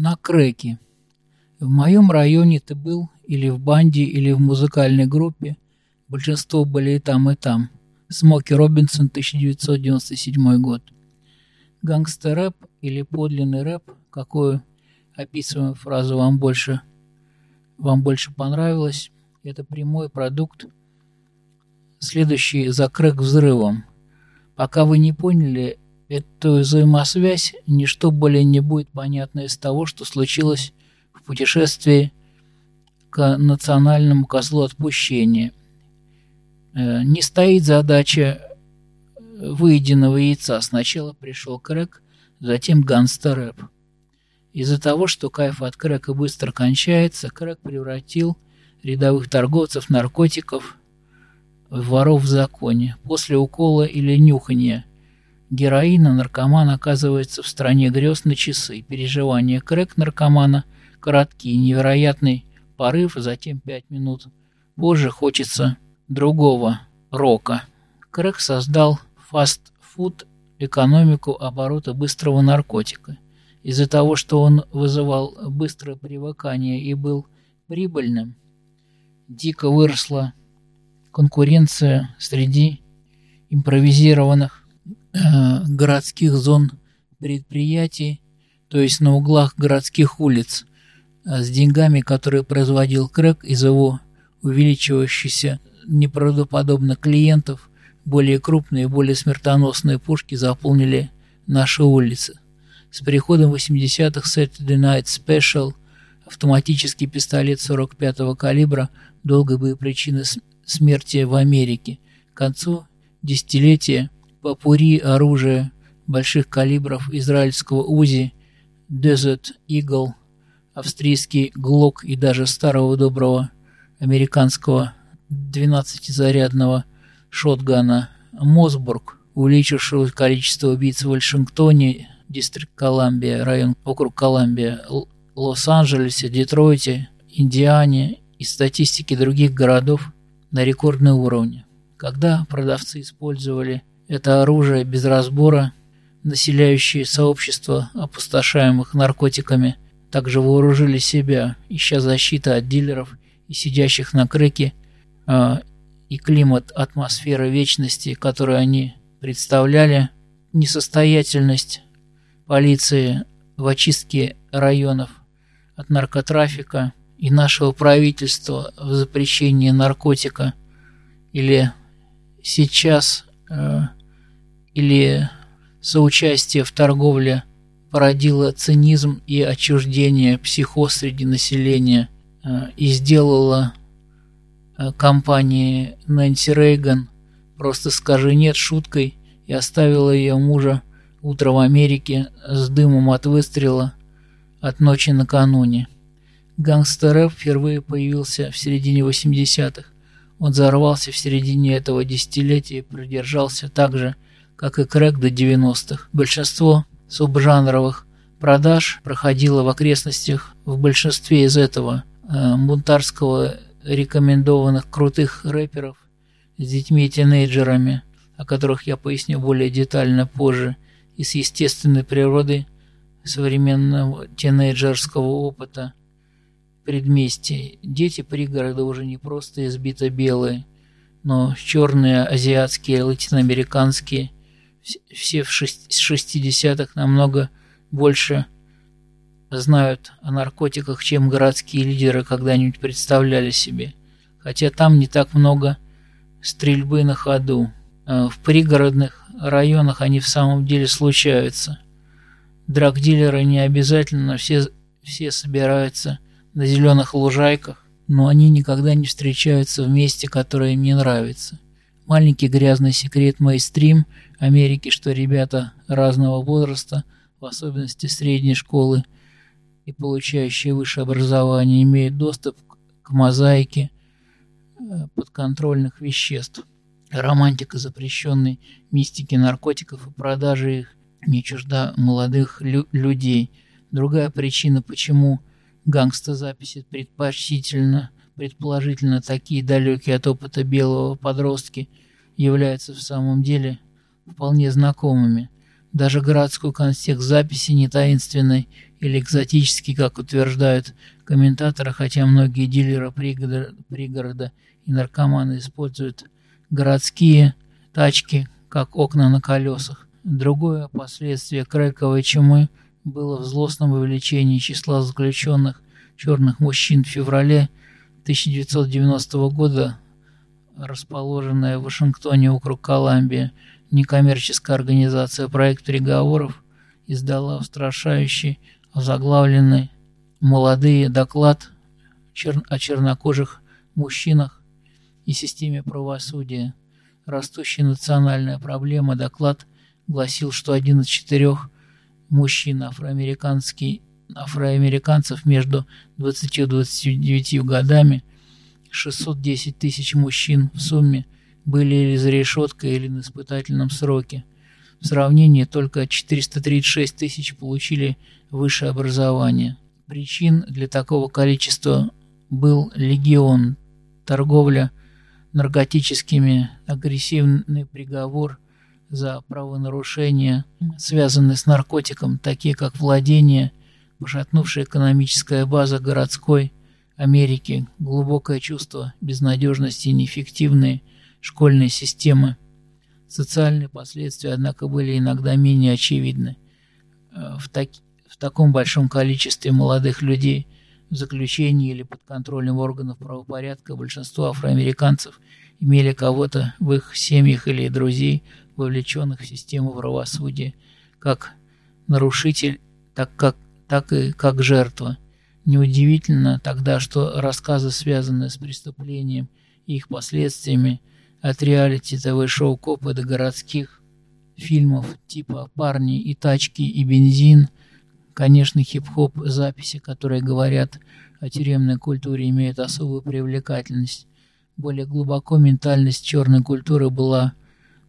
на крэке. В моем районе ты был или в банде, или в музыкальной группе. Большинство были и там, и там. Смоки Робинсон, 1997 год. Гангстер-рэп или подлинный рэп, какую описываемую фразу вам больше, вам больше понравилось, это прямой продукт, следующий за крэк взрывом. Пока вы не поняли эту взаимосвязь, ничто более не будет понятно из того, что случилось в путешествии к национальному козлу отпущения. Э, не стоит задача выеденного яйца. Сначала пришел крэк, затем ганстер-рэп. Из-за того, что кайф от крэка быстро кончается, крэк превратил рядовых торговцев наркотиков в воров в законе. После укола или нюхания героина наркоман оказывается в стране грез на часы. Переживания крэк наркомана короткие, невероятный порыв, затем пять минут. Позже хочется другого рока. Крэк создал фастфуд экономику оборота быстрого наркотика. Из-за того, что он вызывал быстрое привыкание и был прибыльным, дико выросла конкуренция среди импровизированных э, городских зон предприятий, то есть на углах городских улиц, э, с деньгами, которые производил Крэк из его увеличивающихся неправдоподобно клиентов, более крупные и более смертоносные пушки заполнили наши улицы. С приходом 80-х Saturday Night Special автоматический пистолет 45-го калибра долго были причиной смерти в Америке. К концу десятилетия попури оружия больших калибров израильского УЗИ, Desert Eagle, австрийский ГЛОК и даже старого доброго американского 12-зарядного шотгана Мосбург, увеличившего количество убийц в Вашингтоне, Дистрикт Колумбия, район округ Колумбия, Лос-Анджелесе, Детройте, Индиане и статистики других городов на рекордной уровне. Когда продавцы использовали это оружие без разбора, населяющие сообщества опустошаемых наркотиками. Также вооружили себя, ища защиты от дилеров и сидящих на крыке э, и климат атмосферы вечности, которую они представляли, несостоятельность полиции в очистке районов от наркотрафика и нашего правительства в запрещении наркотика. Или сейчас э, или соучастие в торговле породило цинизм и отчуждение психоз среди населения э, и сделало э, компании Нэнси Рейган просто скажи нет шуткой и оставила ее мужа утро в Америке с дымом от выстрела от ночи накануне. Гангстер-рэп впервые появился в середине 80-х. Он взорвался в середине этого десятилетия и продержался так же, как и крэк до 90-х. Большинство субжанровых продаж проходило в окрестностях в большинстве из этого э, бунтарского рекомендованных крутых рэперов с детьми и тинейджерами, о которых я поясню более детально позже, и с естественной природы современного тинейджерского опыта предместье. Дети пригорода уже не просто избито белые, но черные, азиатские, латиноамериканские, все в 60-х намного больше знают о наркотиках, чем городские лидеры когда-нибудь представляли себе. Хотя там не так много стрельбы на ходу. А в пригородных районах они в самом деле случаются. Драгдилеры не обязательно все, все собираются на зеленых лужайках, но они никогда не встречаются в месте, которое им не нравится. Маленький грязный секрет мейстрим Америки, что ребята разного возраста, в особенности средней школы и получающие высшее образование, имеют доступ к мозаике э, подконтрольных веществ. Романтика запрещенной мистики наркотиков и продажи их не чужда молодых лю людей. Другая причина, почему гангстозаписи предпочтительно, предположительно такие далекие от опыта белого подростки являются в самом деле вполне знакомыми. Даже городской контекст записи не таинственной или экзотический, как утверждают комментаторы, хотя многие дилеры пригорода, пригорода и наркоманы используют городские тачки как окна на колесах. Другое последствие крэковой чумы было в злостном увеличении числа заключенных черных мужчин в феврале 1990 года, расположенная в Вашингтоне округ Колумбия, некоммерческая организация «Проект переговоров» издала устрашающий озаглавленный «Молодые доклад о чернокожих мужчинах и системе правосудия. Растущая национальная проблема» доклад гласил, что один из четырех мужчин афроамериканский афроамериканцев между 20 и 29 годами, 610 тысяч мужчин в сумме были или за решеткой, или на испытательном сроке. В сравнении только 436 тысяч получили высшее образование. Причин для такого количества был легион, торговля наркотическими, агрессивный приговор за правонарушения, связанные с наркотиком, такие как владение пошатнувшая экономическая база городской Америки, глубокое чувство безнадежности и неэффективные школьные системы. Социальные последствия, однако, были иногда менее очевидны. Э, в, так, в таком большом количестве молодых людей в заключении или под контролем органов правопорядка большинство афроамериканцев имели кого-то в их семьях или друзей, вовлеченных в систему правосудия, как нарушитель, так как так и как жертва. Неудивительно тогда, что рассказы, связанные с преступлением и их последствиями, от реалити-ТВ-шоу «Копы» до городских фильмов типа «Парни и тачки и бензин», конечно, хип-хоп записи, которые говорят о тюремной культуре, имеют особую привлекательность. Более глубоко ментальность черной культуры была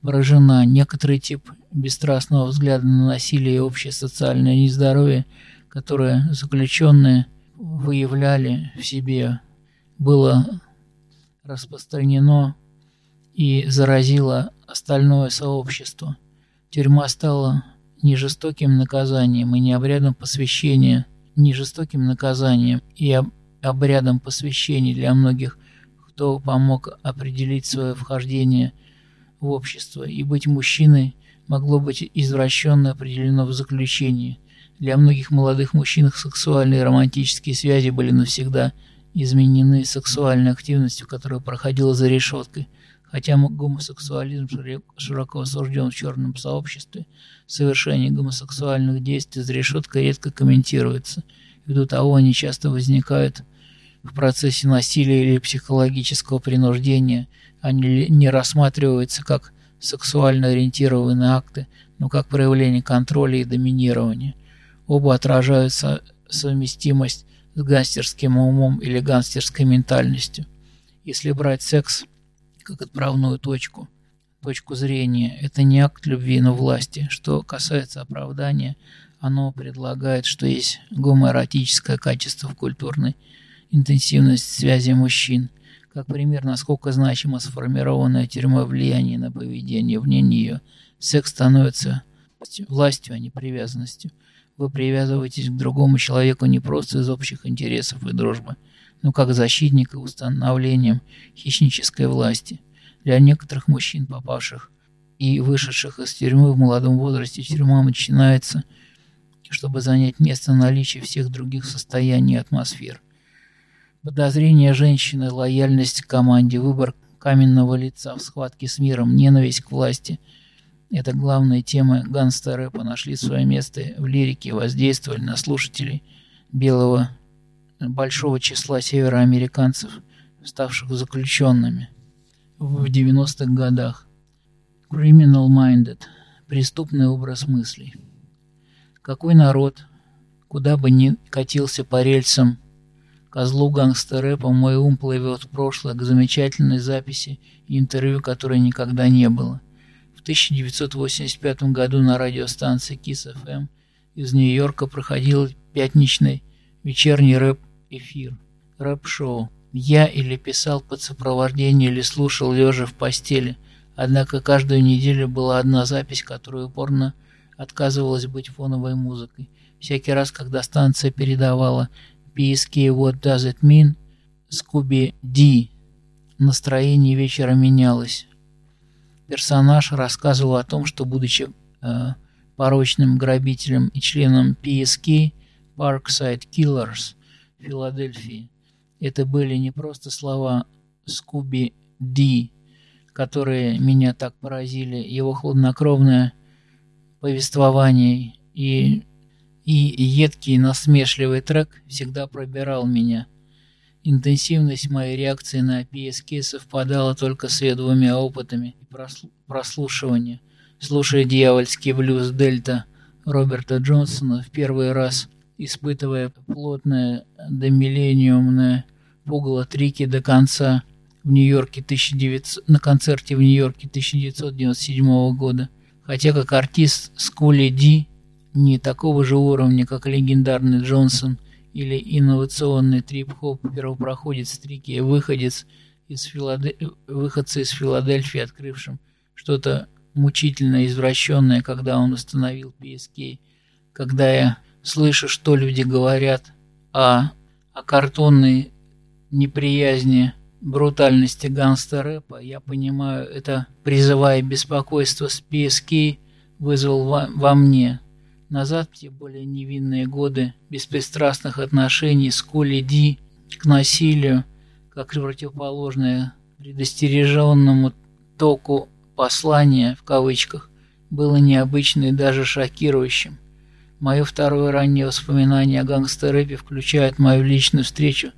поражена. Некоторый тип бесстрастного взгляда на насилие и общее социальное нездоровье – которое заключенные выявляли в себе, было распространено и заразило остальное сообщество. Тюрьма стала не жестоким наказанием и не обрядом посвящения, не жестоким наказанием и обрядом посвящения для многих, кто помог определить свое вхождение в общество. И быть мужчиной могло быть извращенно определено в заключении – для многих молодых мужчин сексуальные и романтические связи были навсегда изменены сексуальной активностью, которая проходила за решеткой. Хотя гомосексуализм широко осужден в черном сообществе, совершение гомосексуальных действий за решеткой редко комментируется. Ввиду того они часто возникают в процессе насилия или психологического принуждения. Они не рассматриваются как сексуально ориентированные акты, но как проявление контроля и доминирования. Оба отражают совместимость с гангстерским умом или гангстерской ментальностью. Если брать секс как отправную точку, точку зрения, это не акт любви, но власти. Что касается оправдания, оно предлагает, что есть гомоэротическое качество в культурной интенсивности связи мужчин. Как пример, насколько значимо сформированное тюрьмой влияние на поведение вне нее, секс становится властью, а не привязанностью. Вы привязываетесь к другому человеку не просто из общих интересов и дружбы, но как защитник и установлением хищнической власти. Для некоторых мужчин, попавших и вышедших из тюрьмы в молодом возрасте, тюрьма начинается, чтобы занять место наличия всех других состояний и атмосфер. Подозрение женщины, лояльность к команде, выбор каменного лица в схватке с миром, ненависть к власти – это главные темы ганста-рэпа нашли свое место в лирике, воздействовали на слушателей белого большого числа североамериканцев, ставших заключенными в 90-х годах. Criminal Minded – преступный образ мыслей. Какой народ, куда бы ни катился по рельсам, козлу гангстер-рэпа мой ум плывет в прошлое к замечательной записи и интервью, которой никогда не было – 1985 году на радиостанции Kiss FM из Нью-Йорка проходил пятничный вечерний рэп-эфир, рэп-шоу. Я или писал под сопровождение, или слушал лежа в постели. Однако каждую неделю была одна запись, которая упорно отказывалась быть фоновой музыкой. Всякий раз, когда станция передавала PSK What Does It Mean, Scooby D, настроение вечера менялось. Персонаж рассказывал о том, что, будучи э, порочным грабителем и членом PSK Parkside Killers Филадельфии, это были не просто слова Scooby D, которые меня так поразили, его хладнокровное повествование и, и едкий насмешливый трек всегда пробирал меня. Интенсивность моей реакции на PSK совпадала только с ее двумя опытами прослушивания. Слушая дьявольский блюз Дельта Роберта Джонсона в первый раз, испытывая плотное домиллениумное пугало трики до конца в Нью-Йорке 1900, на концерте в Нью-Йорке 1997 года. Хотя как артист Скули Ди не такого же уровня, как легендарный Джонсон или инновационный трип-хоп первопроходец Трики, выходец из Филадель... выходцы из Филадельфии, открывшим что-то мучительно извращенное, когда он установил PSK. Когда я слышу, что люди говорят о, о картонной неприязни брутальности гангстер-рэпа, я понимаю, это, призывая беспокойство с PSK, вызвал во, во мне. Назад те более невинные годы беспристрастных отношений с Коли Ди к насилию, как противоположное предостереженному току послания, в кавычках, было необычным и даже шокирующим. Мое второе раннее воспоминание о гангстер-рэпе включает мою личную встречу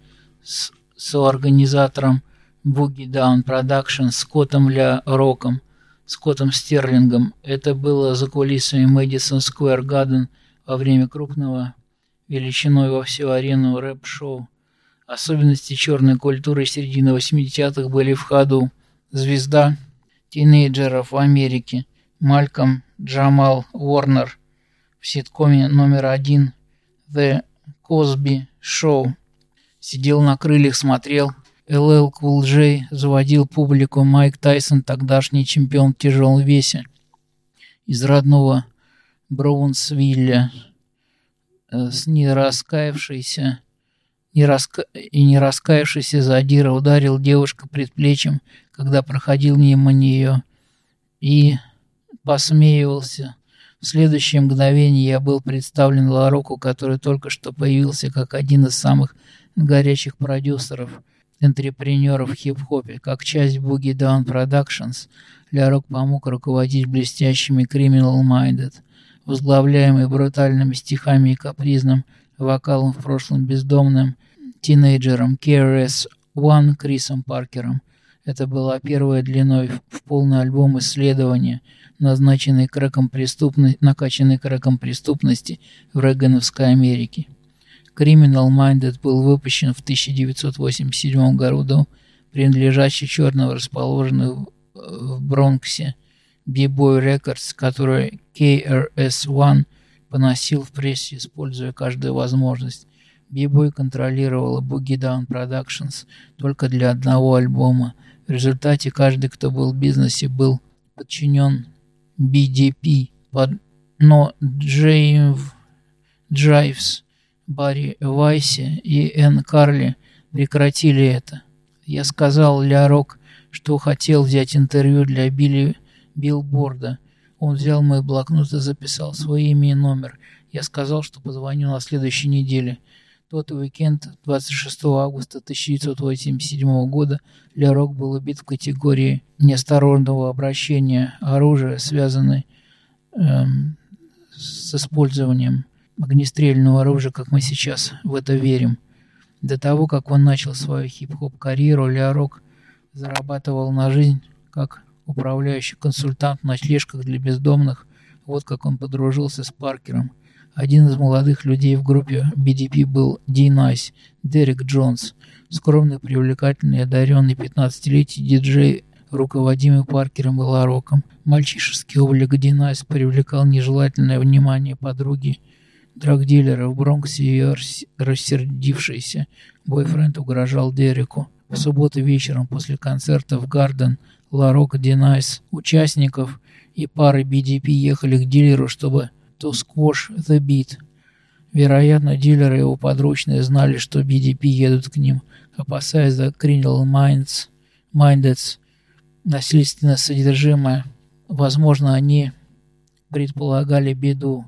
с соорганизатором Boogie Down Production Скоттом Ля Роком, Скоттом Стерлингом. Это было за кулисами Мэдисон Сквер Гарден во время крупного величиной во всю арену рэп-шоу. Особенности черной культуры середины 80-х были в ходу. Звезда тинейджеров в Америке Мальком Джамал Уорнер в ситкоме номер один The Cosby Show Сидел на крыльях, смотрел. ЛЛ J заводил публику Майк Тайсон, тогдашний чемпион в тяжелом весе. Из родного Броунсвилля э, с нераскаявшейся не раска... и не раскаявшийся задира ударил девушку предплечьем, когда проходил мимо нее, и посмеивался. В следующее мгновение я был представлен Лароку, который только что появился как один из самых горячих продюсеров, энтрепренеров в хип-хопе. Как часть Boogie Down Productions, Лярок помог руководить блестящими Criminal Minded, возглавляемый брутальными стихами и капризным вокалом в прошлом бездомным тинейджером KRS-One Крисом Паркером. Это была первая длиной в полный альбом исследования, назначенный крэком преступности, накачанный крэком преступности в Регановской Америке. Criminal Minded был выпущен в 1987 году, принадлежащий черного расположенный в Бронксе B-Boy Records, который KRS-One поносил в прессе, используя каждую возможность. B-Boy контролировала Boogie Down Productions только для одного альбома. В результате каждый, кто был в бизнесе, был подчинен BDP, под... но Джейв Джайвс Барри Вайси и Энн Карли прекратили это. Я сказал Ля Рок, что хотел взять интервью для Билли Билборда. Он взял мой блокнот и записал свое имя и номер. Я сказал, что позвоню на следующей неделе. Тот уикенд, 26 августа 1987 года, Ля Рок был убит в категории неосторожного обращения оружия, связанной эм, с использованием огнестрельного оружия, как мы сейчас в это верим. До того, как он начал свою хип-хоп-карьеру, Ларок зарабатывал на жизнь как управляющий консультант в ночлежках для бездомных. Вот как он подружился с Паркером. Один из молодых людей в группе BDP был Ди Найс, Дерек Джонс, скромный, привлекательный, одаренный 15-летний диджей, руководимый Паркером и Лароком. Мальчишеский облик Ди Найс привлекал нежелательное внимание подруги драгдилера в Бронксе и рассердившийся бойфренд угрожал Дереку. В субботу вечером после концерта в Гарден Ларок Ди Найс участников и пары BDP ехали к дилеру, чтобы to squash the beef. Вероятно, дилеры и его подручные знали, что BDP едут к ним, опасаясь за Criminal Minds, Mindeds, насильственное содержимое. Возможно, они предполагали беду.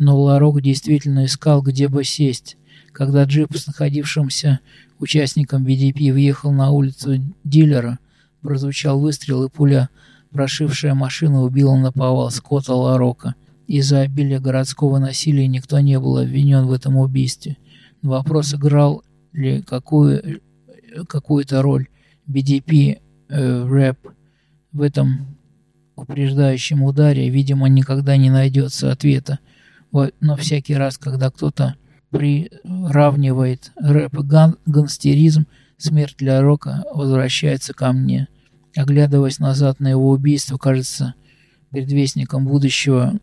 Но Ларок действительно искал, где бы сесть. Когда джип с находившимся участником BDP въехал на улицу дилера, прозвучал выстрел, и пуля, прошившая машину, убила наповал Скотта Ларока. Из-за обилия городского насилия никто не был обвинен в этом убийстве. вопрос, играл ли какую, какую-то роль BDP э, рэп в этом упреждающем ударе, видимо, никогда не найдется ответа. Но всякий раз, когда кто-то приравнивает рэп и ган гангстеризм, смерть для Рока возвращается ко мне. Оглядываясь назад на его убийство, кажется предвестником будущего,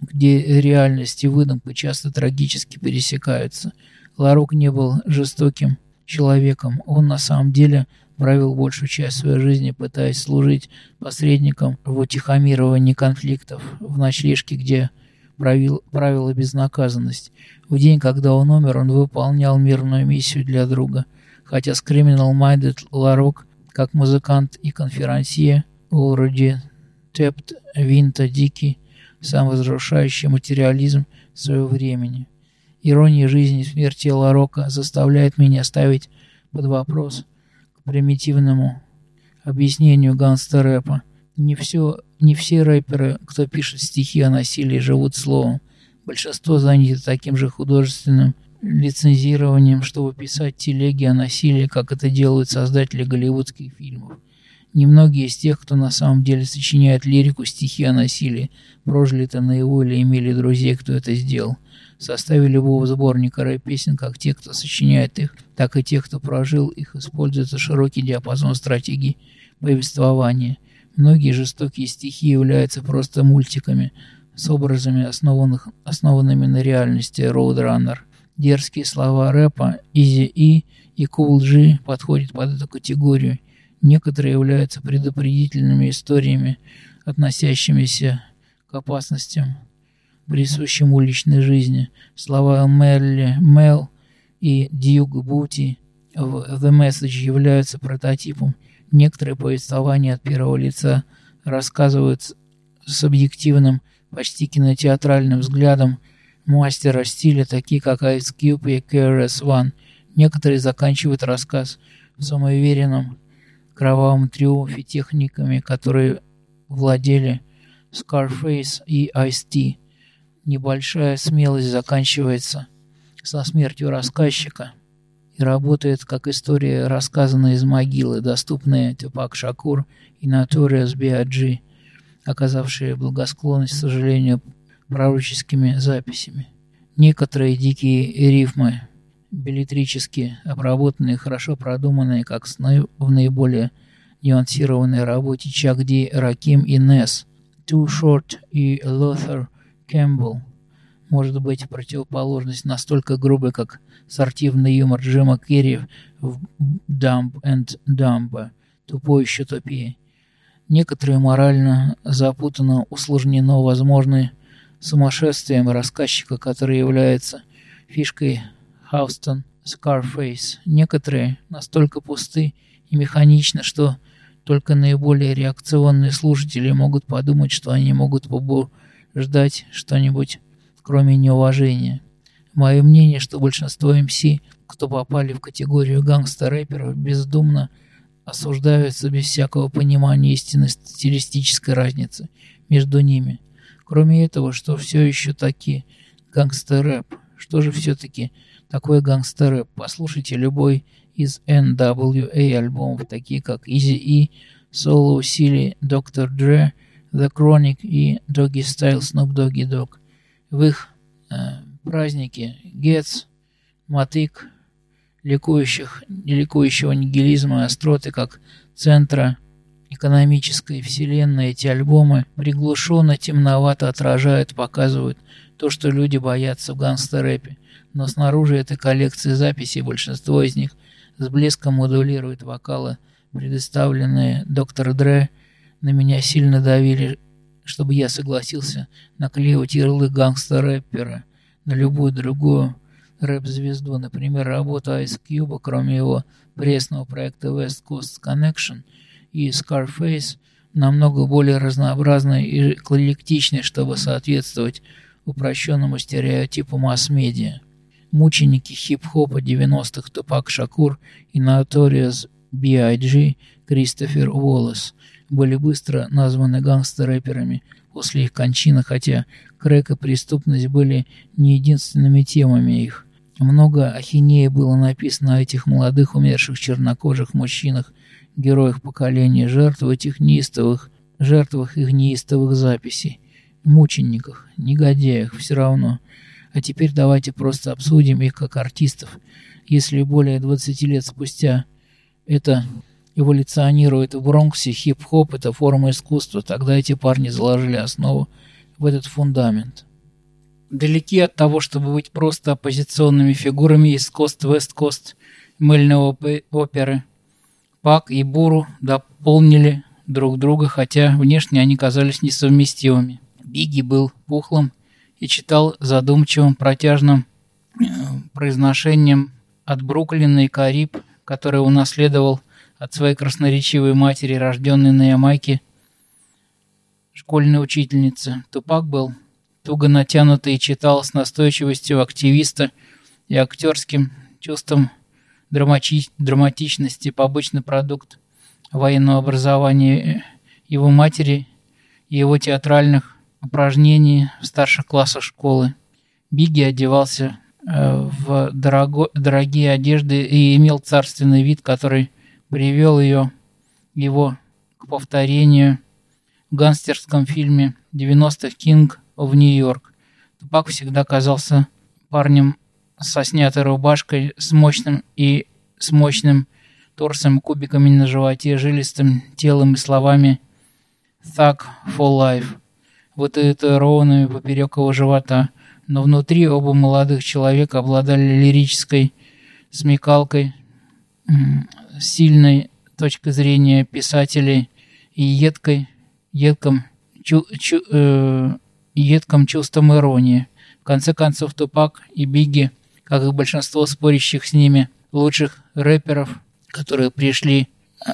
где реальность и выдумка часто трагически пересекаются. Ларок не был жестоким человеком. Он на самом деле провел большую часть своей жизни, пытаясь служить посредником в утихомировании конфликтов в ночлежке, где правил, правила безнаказанность. В день, когда он умер, он выполнял мирную миссию для друга. Хотя с Criminal Minded Ларок, как музыкант и конферансье, Олреди Тепт, Винта, Дикий, саморазрушающий материализм своего времени. Ирония жизни и смерти Ларока заставляет меня ставить под вопрос к примитивному объяснению гангстер-рэпа. Не, все, не все рэперы, кто пишет стихи о насилии, живут словом. Большинство заняты таким же художественным лицензированием, чтобы писать телеги о насилии, как это делают создатели голливудских фильмов. Немногие из тех, кто на самом деле сочиняет лирику, стихи о насилии, прожили это наяву или имели друзей, кто это сделал. В составе любого сборника рэп-песен, как те, кто сочиняет их, так и те, кто прожил их, используется широкий диапазон стратегий повествования. Многие жестокие стихи являются просто мультиками с образами, основанных, основанными на реальности Roadrunner. Дерзкие слова рэпа Easy E и Cool G подходят под эту категорию – Некоторые являются предупредительными историями, относящимися к опасностям, присущим уличной жизни. Слова Мерли Мел и Дьюг Бути в The Message являются прототипом. Некоторые повествования от первого лица рассказывают с объективным, почти кинотеатральным взглядом мастера стиля, такие как Ice Cube и KRS-One. Некоторые заканчивают рассказ в самоуверенном кровавом триумфе техниками, которые владели Scarface и Ice-T. Небольшая смелость заканчивается со смертью рассказчика и работает как история, рассказанная из могилы, доступная Тюпак Шакур и Notorious B.I.G., оказавшие благосклонность, к сожалению, пророческими записями. Некоторые дикие рифмы билетрически обработанные, хорошо продуманные, как в наиболее нюансированной работе Чак Ди, Раким и Несс. Too Short и Лотер Кэмпбелл. Может быть, противоположность настолько грубой, как сортивный юмор Джима Керри в Dump and Dump, тупой еще тупее. Некоторые морально запутанно усложнено возможны сумасшествием рассказчика, который является фишкой Хаустон, Scarface. Некоторые настолько пусты и механичны, что только наиболее реакционные слушатели могут подумать, что они могут ждать что-нибудь, кроме неуважения. Мое мнение, что большинство МС, кто попали в категорию гангстер-рэперов, бездумно осуждаются без всякого понимания истинной стилистической разницы между ними. Кроме этого, что все еще таки гангстер-рэп, что же все-таки такой гангстер послушайте любой из NWA альбомов, такие как Easy E, Solo Silly, Dr. Dre, The Chronic и Doggy Style Snoop Doggy Dogg. В их э, празднике. Гетц, Мотык, ликующих, ликующего нигилизма и остроты как центра экономической вселенной. Эти альбомы приглушенно, темновато отражают, показывают то, что люди боятся в гангстер-рэпе. Но снаружи этой коллекции записей большинство из них с блеском модулирует вокалы, предоставленные доктор Дре, на меня сильно давили, чтобы я согласился наклеивать ярлык гангстер-рэпера на любую другую рэп-звезду, например, работу Ice Cube, кроме его пресного проекта West Coast Connection и Scarface, намного более разнообразной и эклектичной, чтобы соответствовать упрощенному стереотипу масс-медиа. Мученики хип-хопа 90-х Тупак Шакур и Notorious B.I.G. Кристофер Уоллес были быстро названы гангстер-рэперами после их кончины, хотя крэк и преступность были не единственными темами их. Много ахинеи было написано о этих молодых умерших чернокожих мужчинах, героях поколения, жертв этих неистовых, жертвах их неистовых записей, мучениках, негодяях, все равно. А теперь давайте просто обсудим их как артистов. Если более 20 лет спустя это эволюционирует в Бронксе, хип-хоп – это форма искусства, тогда эти парни заложили основу в этот фундамент далеки от того, чтобы быть просто оппозиционными фигурами из East Coast-West Coast мыльной оперы. Пак и Буру дополнили друг друга, хотя внешне они казались несовместимыми. Бигги был пухлым и читал задумчивым протяжным э, произношением от Бруклина и Кариб, который унаследовал от своей красноречивой матери, рожденной на Ямайке, школьной учительницы. Тупак был туго натянутый, читал с настойчивостью активиста и актерским чувством драмати драматичности побочный продукт военного образования его матери и его театральных упражнений в старших классах школы. Бигги одевался э, в дорого, дорогие одежды и имел царственный вид, который привел ее, его к повторению в гангстерском фильме 90-х «Кинг» в Нью-Йорк. Тупак всегда казался парнем со снятой рубашкой, с мощным и с мощным торсом, кубиками на животе, жилистым телом и словами «Thug for life», вот вытатуированными поперек его живота. Но внутри оба молодых человека обладали лирической смекалкой, сильной точкой зрения писателей и едкой, едком чу, чу, э, едком чувством иронии. В конце концов, Тупак и Бигги, как и большинство спорящих с ними лучших рэперов, которые пришли э,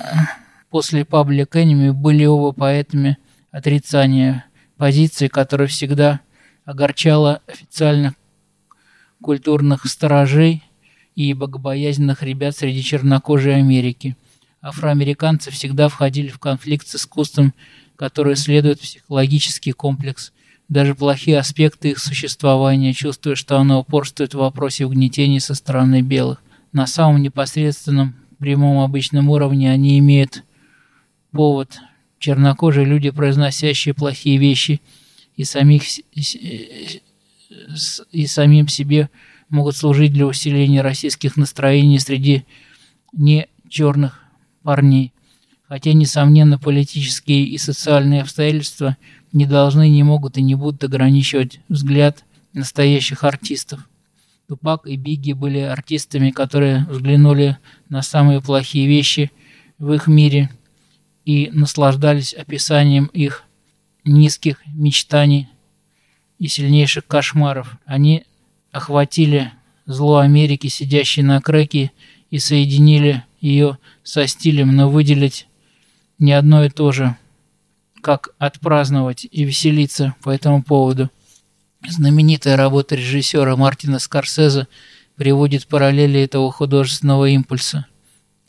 после Public Enemy, были оба поэтами отрицания позиции, которая всегда огорчала официальных культурных сторожей и богобоязненных ребят среди чернокожей Америки. Афроамериканцы всегда входили в конфликт с искусством, которое следует психологический комплекс даже плохие аспекты их существования, чувствуя, что оно упорствует в вопросе угнетения со стороны белых. На самом непосредственном, прямом обычном уровне они имеют повод. Чернокожие люди, произносящие плохие вещи, и, самих, и самим себе могут служить для усиления российских настроений среди не черных парней. Хотя, несомненно, политические и социальные обстоятельства – не должны, не могут и не будут ограничивать взгляд настоящих артистов. Тупак и Бигги были артистами, которые взглянули на самые плохие вещи в их мире и наслаждались описанием их низких мечтаний и сильнейших кошмаров. Они охватили зло Америки, сидящей на крэке, и соединили ее со стилем, но выделить не одно и то же – как отпраздновать и веселиться по этому поводу. Знаменитая работа режиссера Мартина Скорсезе приводит параллели этого художественного импульса.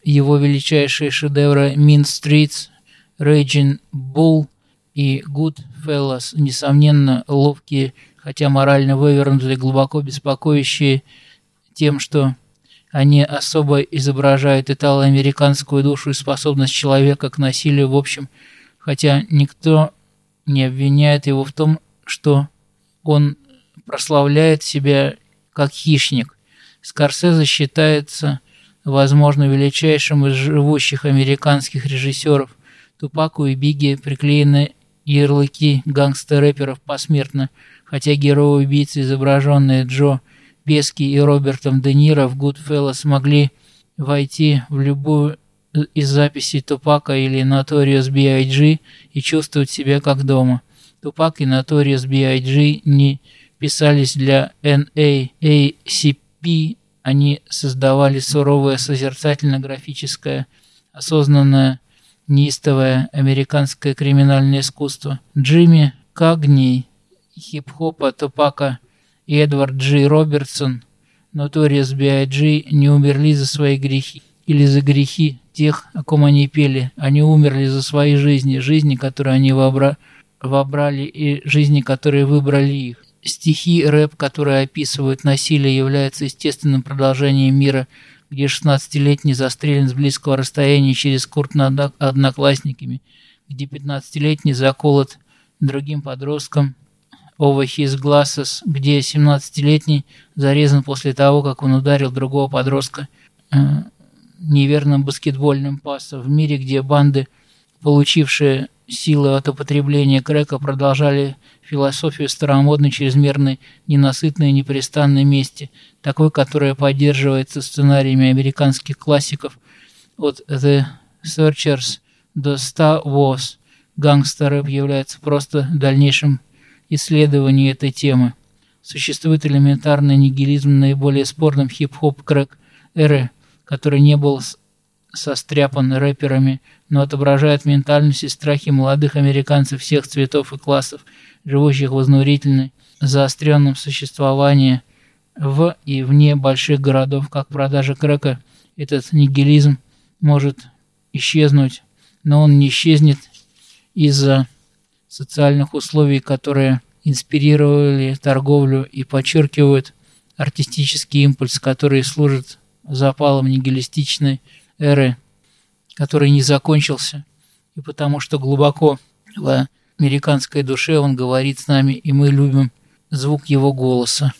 Его величайшие шедевры «Mean Streets», «Raging Bull» и «Goodfellas» несомненно ловкие, хотя морально вывернутые, глубоко беспокоящие тем, что они особо изображают итало-американскую душу и способность человека к насилию в общем – хотя никто не обвиняет его в том, что он прославляет себя как хищник. Скорсезе считается, возможно, величайшим из живущих американских режиссеров. Тупаку и Бигги приклеены ярлыки гангстер-рэперов посмертно, хотя герои-убийцы, изображенные Джо Пески и Робертом Де Ниро в Goodfellas, смогли войти в любую из записей Тупака или Notorious B.I.G. и чувствовать себя как дома. Тупак и Notorious B.I.G. не писались для NAACP, они создавали суровое созерцательно-графическое, осознанное, неистовое американское криминальное искусство. Джимми Кагни, хип-хопа Тупака и Эдвард Джи Робертсон, Notorious B.I.G. не умерли за свои грехи или за грехи тех, о ком они пели. Они умерли за свои жизни, жизни, которые они вобра... вобрали и жизни, которые выбрали их. Стихи, рэп, которые описывают насилие, являются естественным продолжением мира, где 16-летний застрелен с близкого расстояния через курт над одноклассниками, где 15-летний заколот другим подростком over his glasses, где 17-летний зарезан после того, как он ударил другого подростка э, неверным баскетбольным пасом. В мире, где банды, получившие силы от употребления крека, продолжали философию старомодной, чрезмерной, ненасытной, непрестанной мести, такой, которая поддерживается сценариями американских классиков от The Searchers до Star Wars. Гангстер является просто дальнейшим исследованием этой темы. Существует элементарный нигилизм наиболее спорным хип-хоп крэк эры, который не был состряпан рэперами, но отображает ментальность и страхи молодых американцев всех цветов и классов, живущих в изнурительной, заостренном существовании в и вне больших городов, как продажа крека. Этот нигилизм может исчезнуть, но он не исчезнет из-за социальных условий, которые инспирировали торговлю и подчеркивают артистический импульс, который служит запалом нигилистичной эры, который не закончился, и потому что глубоко в американской душе он говорит с нами, и мы любим звук его голоса.